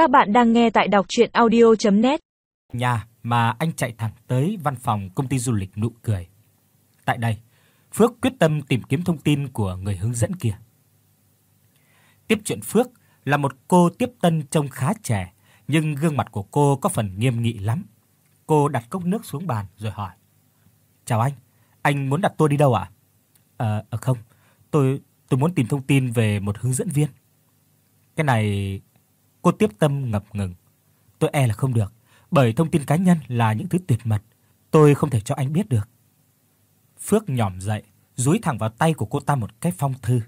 Các bạn đang nghe tại đọc audio net Nhà mà anh chạy thẳng tới văn phòng công ty du lịch nụ cười. Tại đây, Phước quyết tâm tìm kiếm thông tin của người hướng dẫn kia. Tiếp chuyện Phước là một cô tiếp tân trông khá trẻ, nhưng gương mặt của cô có phần nghiêm nghị lắm. Cô đặt cốc nước xuống bàn rồi hỏi: "Chào anh, anh muốn đặt tôi đi đâu ạ?" "Ờ à, không, tôi tôi muốn tìm thông tin về một hướng dẫn viên." Cái này cô tiếp tâm ngập ngừng. Tôi e là không được, bởi thông tin cá nhân là những thứ tuyệt mật, tôi không thể cho anh biết được. Phước nhòm dậy, dúi thẳng vào tay của cô ta một cái phong thư.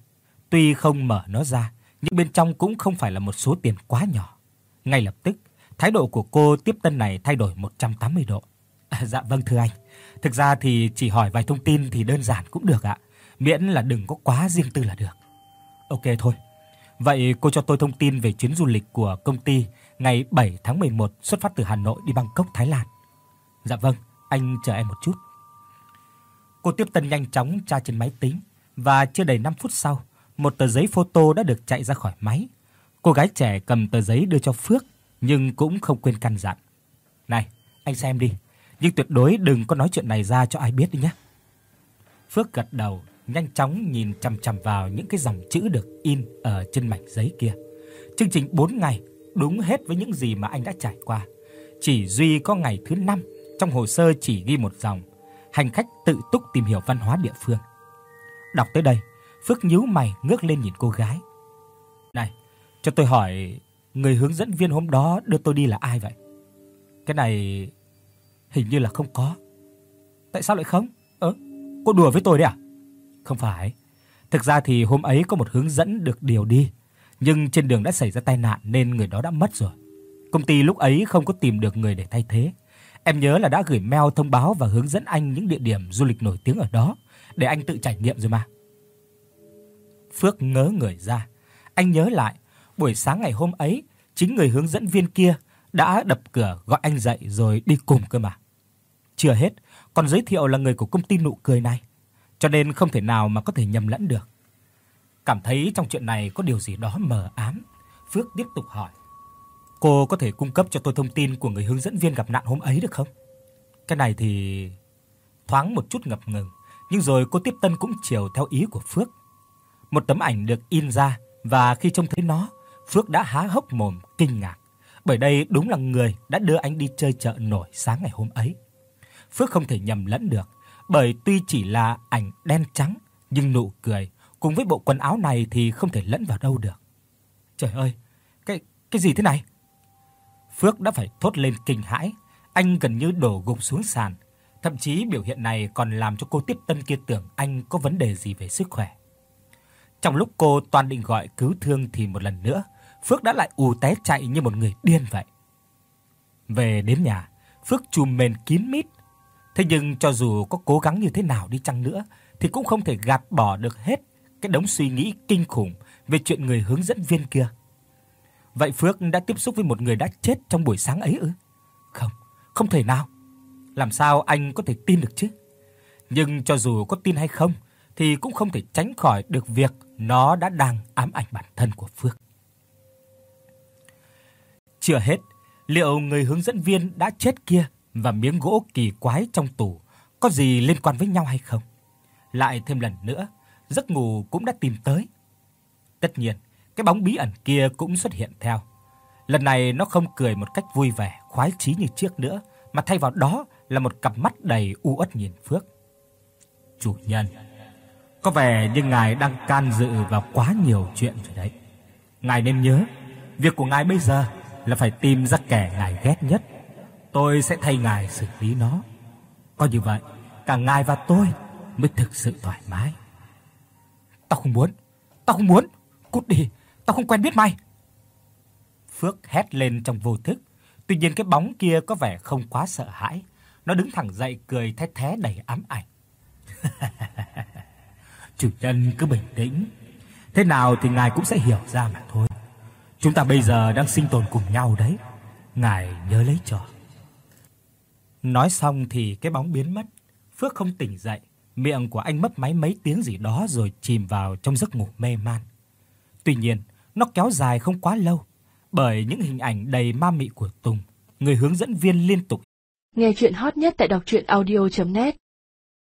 Tuy không mở nó ra, nhưng bên trong cũng không phải là một số tiền quá nhỏ. Ngay lập tức, thái độ của cô tiếp tân này thay đổi 180 độ. À, dạ vâng thưa anh. Thực ra thì chỉ hỏi vài thông tin thì đơn giản cũng được ạ, miễn là đừng có quá riêng tư là được. Ok thôi. Vậy cô cho tôi thông tin về chuyến du lịch của công ty ngày 7 tháng 11 xuất phát từ Hà Nội đi Bangkok, Thái Lan. Dạ vâng, anh chờ em một chút. Cô tiếp tân nhanh chóng tra trên máy tính và chưa đầy 5 phút sau, một tờ giấy photo đã được chạy ra khỏi máy. Cô gái trẻ cầm tờ giấy đưa cho Phước nhưng cũng không quên căn dặn. "Này, anh xem đi, nhưng tuyệt đối đừng có nói chuyện này ra cho ai biết đi nhé." Phước gật đầu, nhanh chóng nhìn chằm chằm vào những cái dòng chữ được in ở trên mảnh giấy kia. Chương trình 4 ngày đúng hết với những gì mà anh đã trải qua. Chỉ duy có ngày thứ 5 trong hồ sơ chỉ ghi một dòng, hành khách tự túc tìm hiểu văn hóa địa phương. Đọc tới đây, Phước nhíu mày ngước lên nhìn cô gái. "Này, cho tôi hỏi, người hướng dẫn viên hôm đó đưa tôi đi là ai vậy?" Cái này hình như là không có. Tại sao lại không? Ơ, cô đùa với tôi đấy à? Không phải. Thực ra thì hôm ấy có một hướng dẫn được điều đi, nhưng trên đường đã xảy ra tai nạn nên người đó đã mất rồi. Công ty lúc ấy không có tìm được người để thay thế. Em nhớ là đã gửi mail thông báo và hướng dẫn anh những địa điểm du lịch nổi tiếng ở đó để anh tự trải nghiệm rồi mà. Phước ngớ người ra. Anh nhớ lại, buổi sáng ngày hôm ấy, chính người hướng dẫn viên kia đã đập cửa gọi anh dậy rồi đi cùng cơ mà. Chưa hết, còn giới thiệu là người của công ty nụ cười này, cho nên không thể nào mà có thể nhầm lẫn được. Cảm thấy trong chuyện này có điều gì đó mờ ám, Phước tiếp tục hỏi: "Cô có thể cung cấp cho tôi thông tin của người hướng dẫn viên gặp nạn hôm ấy được không?" Cái này thì thoáng một chút ngập ngừng, nhưng rồi cô tiếp tân cũng chiều theo ý của Phước. Một tấm ảnh được in ra và khi trông thấy nó, Phước đã há hốc mồm kinh ngạc, bởi đây đúng là người đã đưa anh đi chơi chợ nổi sáng ngày hôm ấy. Phước không thể nhầm lẫn được, bởi tuy chỉ là ảnh đen trắng nhưng nụ cười cùng với bộ quần áo này thì không thể lẫn vào đâu được. Trời ơi, cái cái gì thế này? Phước đã phải thốt lên kinh hãi, anh gần như đổ gục xuống sàn, thậm chí biểu hiện này còn làm cho cô tiếp tân kia tưởng anh có vấn đề gì về sức khỏe. Trong lúc cô toàn định gọi cứu thương thì một lần nữa, Phước đã lại ù té chạy như một người điên vậy. Về đến nhà, Phước chùm mền kín mít. Thế nhưng cho dù có cố gắng như thế nào đi chăng nữa thì cũng không thể gạt bỏ được hết cái đống suy nghĩ kinh khủng về chuyện người hướng dẫn viên kia. Vậy Phước đã tiếp xúc với một người đã chết trong buổi sáng ấy ư? Không, không thể nào. Làm sao anh có thể tin được chứ? Nhưng cho dù có tin hay không thì cũng không thể tránh khỏi được việc nó đã đang ám ảnh bản thân của Phước. Chưa hết, liệu người hướng dẫn viên đã chết kia và miếng gỗ kỳ quái trong tủ có gì liên quan với nhau hay không? Lại thêm lần nữa, giấc ngủ cũng đã tìm tới. Tất nhiên, cái bóng bí ẩn kia cũng xuất hiện theo. Lần này nó không cười một cách vui vẻ, khoái chí như trước nữa, mà thay vào đó là một cặp mắt đầy u uất nhìn Phước. "Chủ nhân, có vẻ như ngài đang can dự vào quá nhiều chuyện rồi đấy. Ngài nên nhớ, việc của ngài bây giờ là phải tìm ra kẻ ngài ghét nhất. Tôi sẽ thay ngài xử lý nó. Có như vậy, cả ngài và tôi mới thực sự thoải mái." "Tao không muốn, tao không muốn, cút đi, tao không quen biết mày." Phước hét lên trong vô thức. Tuy nhiên cái bóng kia có vẻ không quá sợ hãi, nó đứng thẳng dậy cười thét thé đầy ám ảnh. Chủ nhân cứ bình tĩnh, thế nào thì ngài cũng sẽ hiểu ra mà thôi. Chúng ta bây giờ đang sinh tồn cùng nhau đấy, ngài nhớ lấy cho. Nói xong thì cái bóng biến mất, Phước không tỉnh dậy, miệng của anh mấp máy mấy tiếng gì đó rồi chìm vào trong giấc ngủ mê man. Tuy nhiên, nó kéo dài không quá lâu, Bởi những hình ảnh đầy ma mị của Tùng, người hướng dẫn viên liên tục. Nghe chuyện hot nhất tại đọc audio net.